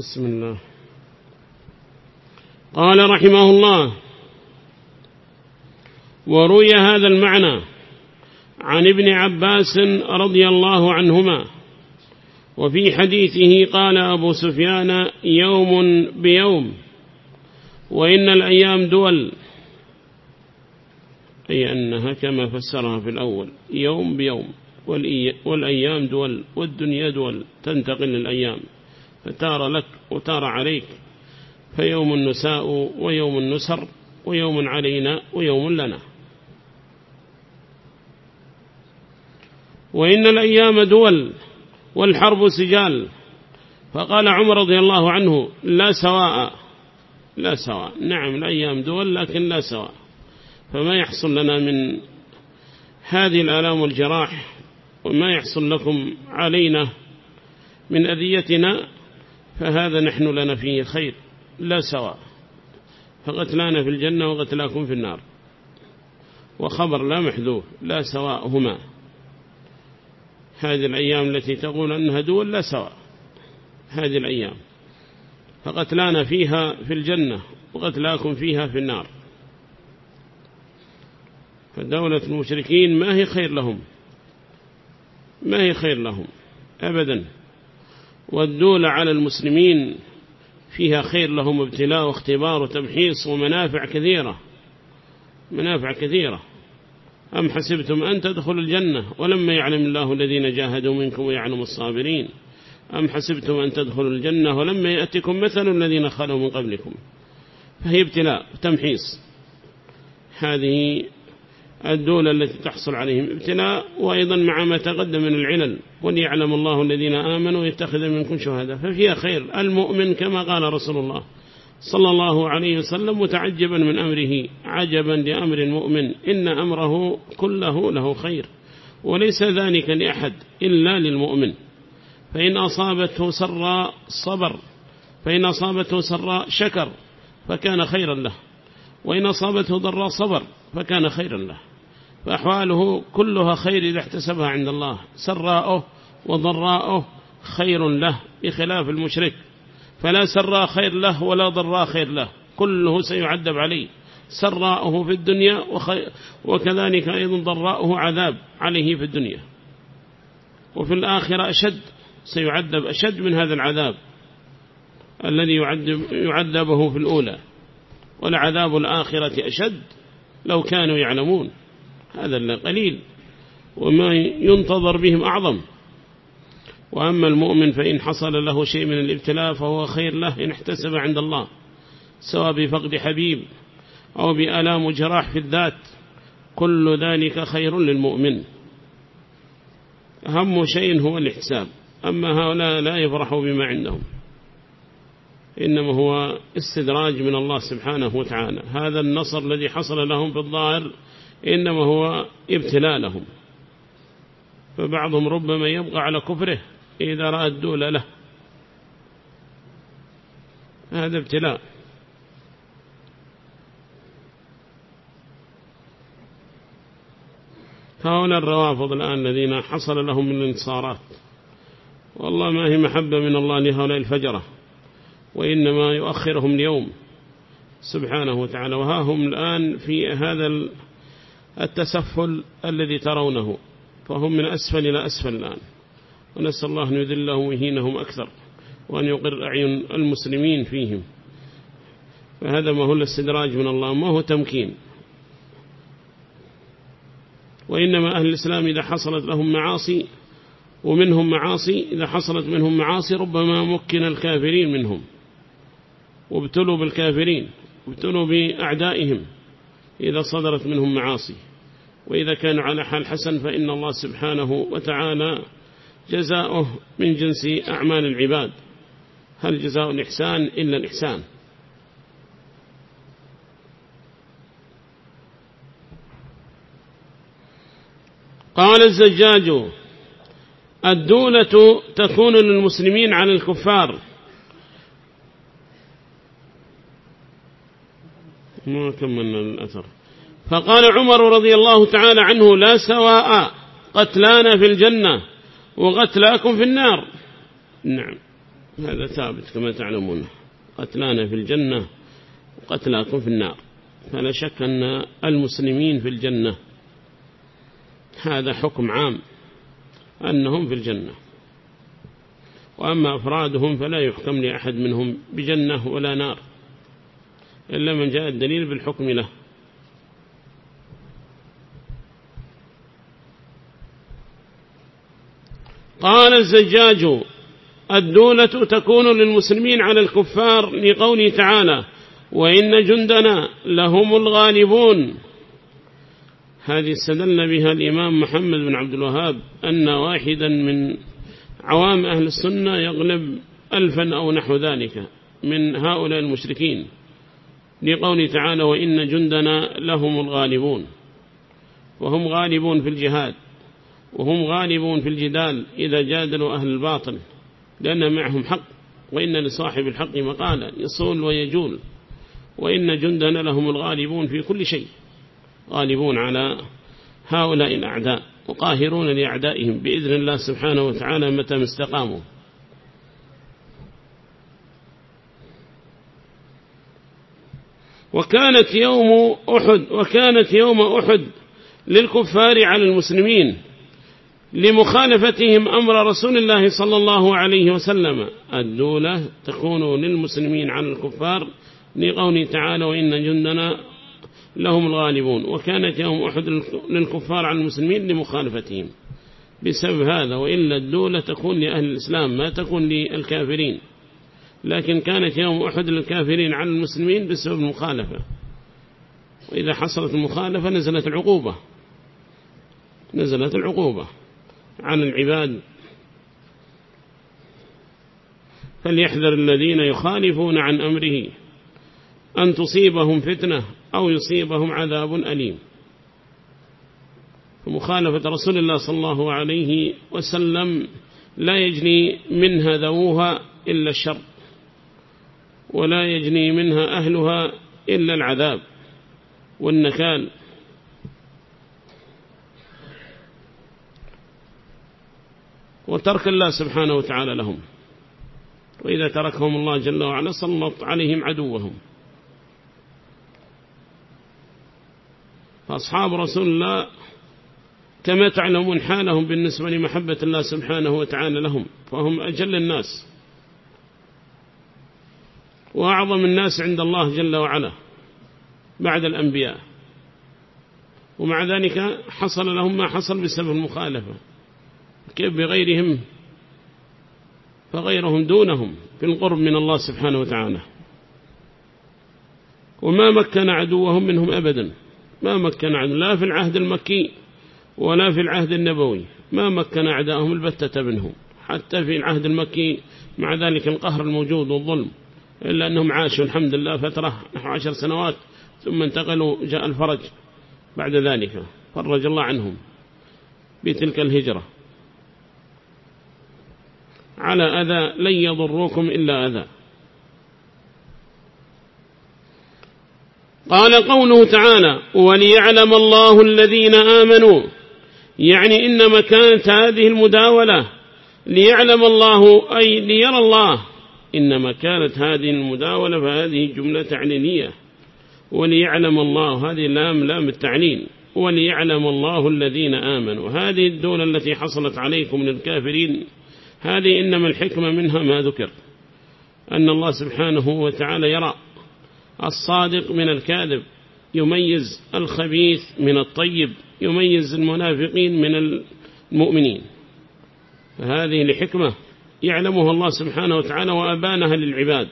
بسم الله. قال رحمه الله وروي هذا المعنى عن ابن عباس رضي الله عنهما وفي حديثه قال أبو سفيان يوم بيوم وإن الأيام دول. أي أنها كما فسرها في الأول يوم بيوم والأيام دول والدنيا دول تنتقل للأيام. فتار لك وتار عليك فيوم النساء ويوم النسر ويوم علينا ويوم لنا. وإن الأيام دول والحرب سجال. فقال عمر رضي الله عنه لا سواء لا سواء. نعم الأيام دول لكن لا سواء. فما يحصل لنا من هذه الآلام والجراح وما يحصل لكم علينا من أذيتنا فهذا نحن لنا فيه خير لا سواء. فقتلانا في الجنة وقتلاكم في النار. وخبر لا محذوف لا سواء هما هذه الأيام التي تقول أنها دول لا سواء. هذه الأيام. فقتلانا فيها في الجنة وقتلاكم فيها في النار. فدولة المشركين ما هي خير لهم؟ ما هي خير لهم؟ أبدا. والدولة على المسلمين فيها خير لهم ابتلاء واختبار وتمحيص ومنافع كثيرة. منافع كثيرة. أم حسبتم أن تدخلوا الجنة ولما يعلم الله الذين جاهدوا منكم ويعلم الصابرين؟ أم حسبتم أن تدخلوا الجنة ولما يأتكم مثل الذين خلوا من قبلكم؟ فهي ابتلاء وتمحيص. هذه الدولة التي تحصل عليهم ابتلاء وأيضا مع ما تقدم من العلل. وليعلم الله الذين آمنوا ويتخذ منكم شهداء. ففيها خير المؤمن كما قال رسول الله صلى الله عليه وسلم متعجبا من أمره عجبا لأمر المؤمن. إن أمره كله له خير وليس ذلك لأحد إلا للمؤمن. فإن أصابته سراء صبر فإن أصابته سراء شكر فكان خيرا له. وإن أصابته ضراء صبر فكان خيرا له. فأحواله كلها خير إذا احتسبها عند الله. سراءه وضراءه خير له بخلاف المشرك. فلا سراء خير له ولا ضراء خير له. كله سيعذب عليه. سراءه في الدنيا وكذلك أيضا ضراءه عذاب عليه في الدنيا. وفي الآخرة أشد سيعذب أشد من هذا العذاب الذي يعذب يعذبه في الأولى. ولعذاب الآخرة أشد لو كانوا يعلمون. هذا قليل وما ينتظر بهم أعظم وأما المؤمن فإن حصل له شيء من الابتلاء فهو خير له إن احتسب عند الله سواء بفقد حبيب أو بألام جراح في الذات كل ذلك خير للمؤمن أهم شيء هو الاحتساب أما هؤلاء لا يفرحوا بما عندهم إنما هو استدراج من الله سبحانه وتعالى هذا النصر الذي حصل لهم في الظاهر إنما هو ابتلاء لهم. فبعضهم ربما يبقى على كفره إذا رأى الدولة له. هذا ابتلاء. هؤلاء الروافض الآن الذين حصل لهم من الانتصارات. والله ما هي محبة من الله لهؤلاء الفجرة وإنما يؤخرهم اليوم. سبحانه وتعالى. وها هم الآن في هذا التسفل الذي ترونه فهم من أسفل إلى أسفل الآن. ونسأل الله أن يذلهم ويهينهم أكثر وأن يقر أعين المسلمين فيهم. فهذا ما هو الاستدراج من الله ما هو تمكين. وإنما أهل الإسلام إذا حصلت لهم معاصي ومنهم معاصي إذا حصلت منهم معاصي ربما مكن الكافرين منهم. وابتلوا بالكافرين وابتلوا بأعدائهم إذا صدرت منهم معاصي. وإذا كانوا على حال حسن فإن الله سبحانه وتعالى جزاؤه من جنس أعمال العباد. هل جزاء الإحسان إلا الإحسان؟ قال الزجاج الدولة تكون للمسلمين على الكفار. ما كملنا الأثر. فقال عمر رضي الله تعالى عنه لا سواء قتلانا في الجنة وقتلاكم في النار. نعم. هذا ثابت كما تعلمون. قتلانا في الجنة وقتلاكم في النار. فلا شك أن المسلمين في الجنة. هذا حكم عام. أنهم في الجنة. وأما أفرادهم فلا يحكم لأحد منهم بجنة ولا نار. إلا من جاء الدليل بالحكم له. قال الزجاج الدولة تكون للمسلمين على الكفار لقوله تعالى وإن جندنا لهم الغالبون. هذه استدل بها الإمام محمد بن عبد الوهاب أن واحدا من عوام أهل السنة يغلب ألفا أو نحو ذلك من هؤلاء المشركين لقوله تعالى وإن جندنا لهم الغالبون. وهم غالبون في الجهاد. وهم غالبون في الجدال إذا جادلوا أهل الباطل لأن معهم حق وإن لصاحب الحق مقالا يصول ويجول وإن جندنا لهم الغالبون في كل شيء غالبون على هؤلاء الأعداء وقاهرون لأعدائهم بإذن الله سبحانه وتعالى متى مستقاموا وكانت يوم أحد وكانت يوم أحد للكفار على المسلمين لمخالفتهم أمر رسول الله صلى الله عليه وسلم. الدولة تكون للمسلمين على الكفار لقوله تعالى وإن جندنا لهم الغالبون. وكانت يوم أحد للكفار على المسلمين لمخالفتهم. بسبب هذا وإلا الدولة تكون لأهل الإسلام ما تكون للكافرين. لكن كانت يوم أحد للكافرين على المسلمين بسبب المخالفة. وإذا حصلت المخالفة نزلت العقوبة. نزلت العقوبة. عن العباد. فليحذر الذين يخالفون عن أمره أن تصيبهم فتنة أو يصيبهم عذاب أليم. فمخالفة رسول الله صلى الله عليه وسلم لا يجني منها ذووها إلا الشر ولا يجني منها أهلها إلا العذاب والنكال. وترك الله سبحانه وتعالى لهم. وإذا تركهم الله جل وعلا سلط عليهم عدوهم. فأصحاب رسول الله كما تعلمون حالهم بالنسبة لمحبة الله سبحانه وتعالى لهم فهم أجل الناس. وأعظم الناس عند الله جل وعلا بعد الأنبياء. ومع ذلك حصل لهم ما حصل بسبب المخالفة. كيف بغيرهم؟ فغيرهم دونهم في القرب من الله سبحانه وتعالى. وما مكن عدوهم منهم أبدا. ما مكن عدو لا في العهد المكي ولا في العهد النبوي. ما مكن أعداءهم البتة منهم. حتى في العهد المكي مع ذلك القهر الموجود والظلم. إلا أنهم عاشوا الحمد لله فترة نحو عشر سنوات ثم انتقلوا جاء الفرج بعد ذلك فرج الله عنهم بتلك الهجرة. على أذى لن يضروكم إلا أذى. قال قوله تعالى وليعلم الله الذين آمنوا. يعني إنما كانت هذه المداولة ليعلم الله أي ليرى الله. إنما كانت هذه المداولة فهذه جملة تعليلية. وليعلم الله هذه لام لام التعليل. وليعلم الله الذين آمنوا. هذه الدولة التي حصلت عليكم من الكافرين. هذه إنما الحكمة منها ما ذكر أن الله سبحانه وتعالى يرى الصادق من الكاذب يميز الخبيث من الطيب يميز المنافقين من المؤمنين. فهذه لحكمة يعلمها الله سبحانه وتعالى وأبانها للعباد.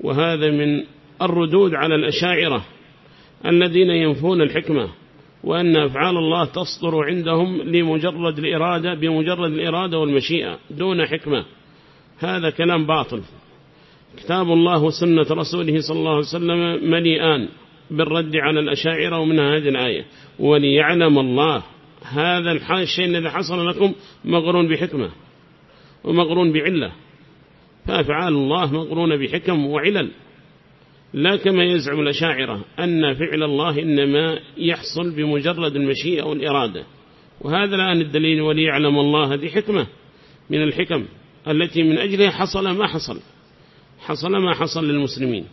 وهذا من الردود على الأشاعرة الذين ينفون الحكمة. وأن أفعال الله تصدر عندهم لمجرد الإرادة بمجرد الإرادة والمشيئة دون حكمة. هذا كلام باطل. كتاب الله وسنة رسوله صلى الله عليه وسلم مليئان بالرد على الأشاعرة ومنها هذه الآية. وليعلم الله هذا الشيء الذي حصل لكم مغرون بحكمة ومغرون بعلة. فأفعال الله مغرون بحكم وعلل. لا كما يزعم الأشاعرة أن فعل الله إنما يحصل بمجرد المشيئة والإرادة. وهذا الآن الدليل وليعلم الله هذه حكمة من الحكم التي من أجلها حصل ما حصل. حصل ما حصل للمسلمين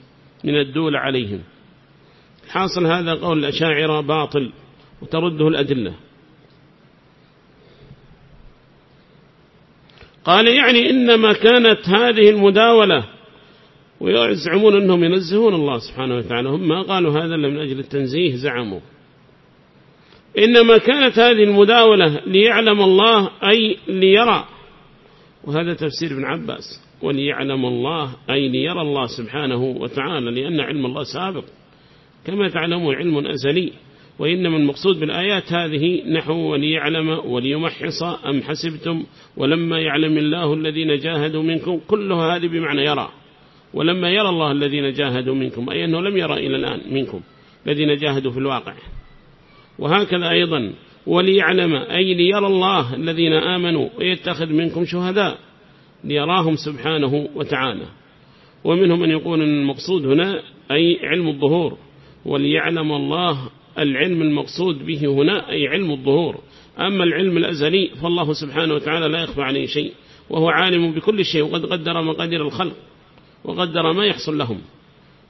من الدولة عليهم. حاصل هذا قول الأشاعرة باطل وترده الأدلة. قال يعني إنما كانت هذه المداولة ويزعمون أنهم ينزهون الله سبحانه وتعالى. هم ما قالوا هذا إلا من أجل التنزيه زعموا. إنما كانت هذه المداولة ليعلم الله أي ليرى. وهذا تفسير ابن عباس. وليعلم الله أي ليرى الله سبحانه وتعالى لأن علم الله سابق. كما تعلمون علم أزلي. وإنما المقصود بالآيات هذه نحو وليعلم وليمحص أم حسبتم ولما يعلم الله الذين جاهدوا منكم. كلها هذه بمعنى يرى. ولما يرى الله الذين جاهدوا منكم أي أنه لم يرى إلى الآن منكم الذين جاهدوا في الواقع. وهكذا أيضا وليعلم أي ليرى الله الذين آمنوا ويتخذ منكم شهداء ليراهم سبحانه وتعالى. ومنهم من يقول أن المقصود هنا أي علم الظهور وليعلم الله العلم المقصود به هنا أي علم الظهور. أما العلم الأزلي فالله سبحانه وتعالى لا يخفى عليه شيء وهو عالم بكل شيء وقد قدر مقادير الخلق. وقدر ما يحصل لهم.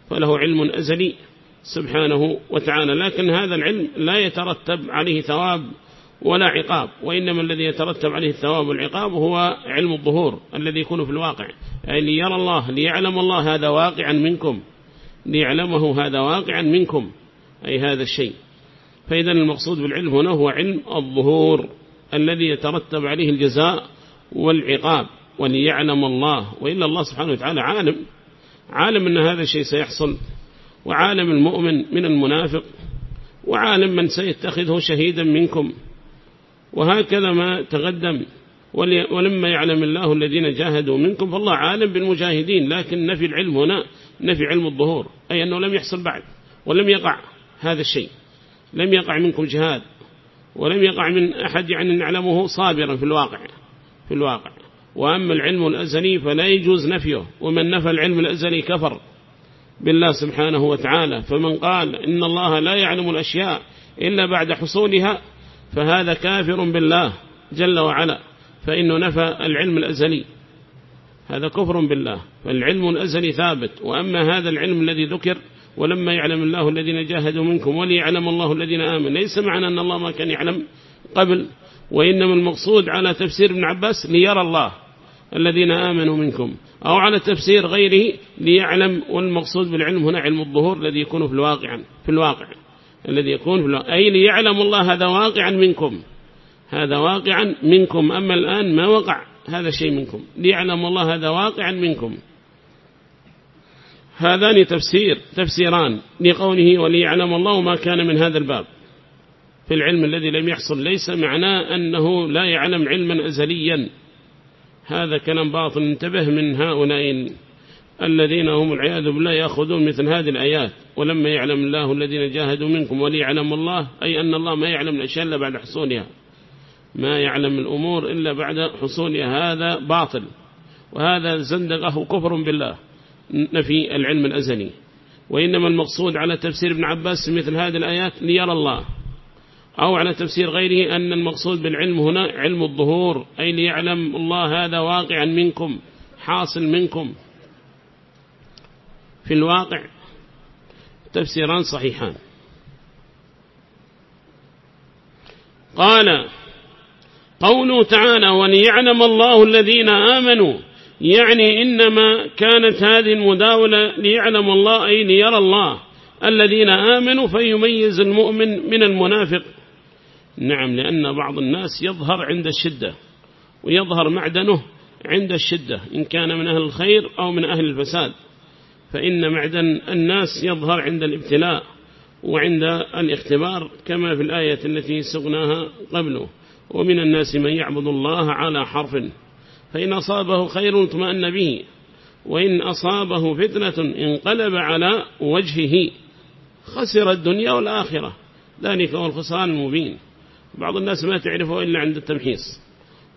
فله علم أزلي سبحانه وتعالى. لكن هذا العلم لا يترتب عليه ثواب ولا عقاب. وإنما الذي يترتب عليه الثواب والعقاب هو علم الظهور الذي يكون في الواقع. أي ليرى الله ليعلم الله هذا واقعا منكم. ليعلمه هذا واقعا منكم. أي هذا الشيء. فإذا المقصود بالعلم هنا هو علم الظهور الذي يترتب عليه الجزاء والعقاب. وليعلم الله وإلا الله سبحانه وتعالى عالم عالم أن هذا الشيء سيحصل وعالم المؤمن من المنافق وعالم من سيتخذه شهيدا منكم. وهكذا ما تقدم ولما يعلم الله الذين جاهدوا منكم فالله عالم بالمجاهدين لكن نفي العلم هنا نفي علم الظهور أي أنه لم يحصل بعد ولم يقع هذا الشيء لم يقع منكم جهاد ولم يقع من أحد يعني نعلمه صابرا في الواقع في الواقع. وأما العلم الأزلي فلا يجوز نفيه ومن نفى العلم الأزلي كفر بالله سبحانه وتعالى. فمن قال إن الله لا يعلم الأشياء إلا بعد حصولها فهذا كافر بالله جل وعلا فإنه نفى العلم الأزلي. هذا كفر بالله فالعلم الأزلي ثابت. وأما هذا العلم الذي ذكر ولما يعلم الله الذين جاهدوا منكم وليعلم الله الذين آمنوا ليس معنى أن الله ما كان يعلم قبل وإنما المقصود على تفسير ابن عباس ليرى الله الذين آمنوا منكم أو على تفسير غيره ليعلم والمقصود بالعلم هنا علم الظهور الذي يكون في الواقع في الواقع الذي يكون في الواقع أي ليعلم الله هذا واقعا منكم هذا واقعا منكم أما الآن ما وقع هذا شيء منكم ليعلم الله هذا واقعا منكم. هذان تفسير تفسيران لقوله وليعلم الله ما كان من هذا الباب. في العلم الذي لم يحصل. ليس معناه أنه لا يعلم علما أزليا. هذا كلام باطل. انتبه من هؤلاء الذين هم العياذ بالله يأخذون مثل هذه الآيات. ولما يعلم الله الذين جاهدوا منكم وليعلم الله أي أن الله ما يعلم الأشياء إلا بعد حصولها ما يعلم الأمور إلا بعد حصولها هذا باطل. وهذا زندقه كفر بالله. نفي العلم الأزلي. وإنما المقصود على تفسير ابن عباس مثل هذه الآيات ليرى الله. أو على تفسير غيره أن المقصود بالعلم هنا علم الظهور أي ليعلم الله هذا واقعا منكم حاصل منكم. في الواقع تفسيران صحيحان. قال قوله تعالى وليعلم الله الذين آمنوا يعني إنما كانت هذه المداولة ليعلم الله أي ليرى الله الذين آمنوا فيميز المؤمن من المنافق. نعم لأن بعض الناس يظهر عند الشدة ويظهر معدنه عند الشدة إن كان من أهل الخير أو من أهل الفساد. فإن معدن الناس يظهر عند الابتلاء وعند الاختبار كما في الآية التي سقناها قبله ومن الناس من يعبد الله على حرف فإن أصابه خير اطمأن به وإن أصابه فتنة انقلب على وجهه خسر الدنيا والآخرة. ذلك هو الخسران المبين. بعض الناس ما تعرفه إلا عند التمحيص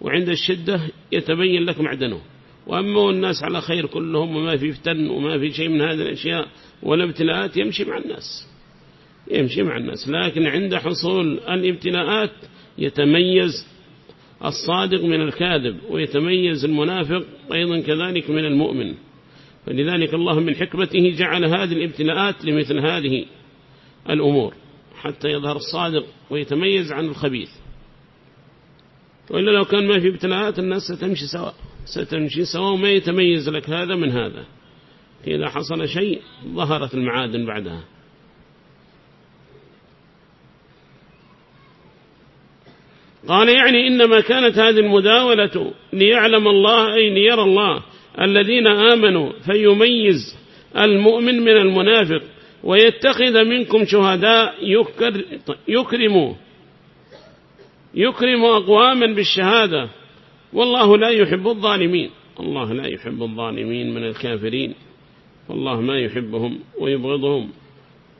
وعند الشدة يتبين لك معدنه. وأما الناس على خير كلهم وما في فتن وما في شيء من هذه الأشياء ولا ابتلاءات يمشي مع الناس. يمشي مع الناس. لكن عند حصول الابتلاءات يتميز الصادق من الكاذب ويتميز المنافق أيضا كذلك من المؤمن. فلذلك الله من حكمته جعل هذه الابتلاءات لمثل هذه الأمور. حتى يظهر الصادق ويتميز عن الخبيث. وإلا لو كان ما في ابتلاءات الناس ستمشي سواء ستمشي سواء وما يتميز لك هذا من هذا. إذا حصل شيء ظهرت المعادن بعدها. قال يعني إنما كانت هذه المداولة ليعلم الله أي ليرى الله الذين آمنوا فيميز المؤمن من المنافق. ويتخذ منكم شهداء يكرم يكرم أقواما بالشهادة. والله لا يحب الظالمين. الله لا يحب الظالمين من الكافرين. والله ما يحبهم ويبغضهم.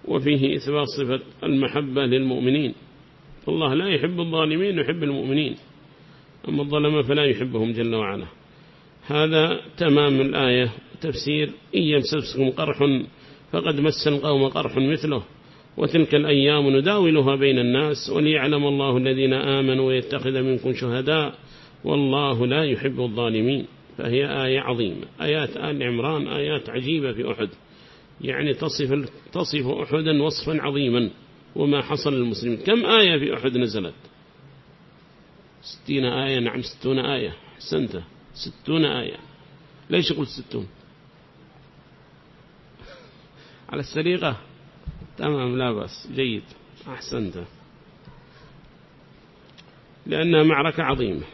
وفيه إثبات صفة المحبة للمؤمنين. الله لا يحب الظالمين يحب المؤمنين. أما الظلم فلا يحبهم جل وعلا. هذا تمام الآية. تفسير. إن يمسسكم قرح فقد مس القوم قرح مثله وتلك الأيام نداولها بين الناس وليعلم الله الذين آمنوا ويتخذ منكم شهداء والله لا يحب الظالمين. فهي آية عظيمة آيات آل عمران آيات عجيبة في أحد. يعني تصف, تصف أحدا وصفا عظيما وما حصل للمسلمين. كم آية في أحد نزلت؟ ستين آية نعم ستون آية أحسنت ستون آية. ليش قلت ستون؟ على السريقة. تمام لا بس جيد. أحسنت. لأنها معركة عظيمة.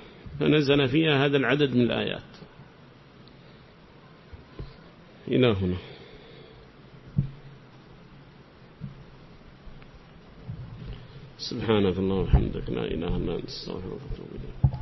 فنزل فيها هذا العدد من الآيات. إلى هنا. سبحانك اللهم وبحمدك لا إله إلا أنت أستغفرك وأتوب إليك.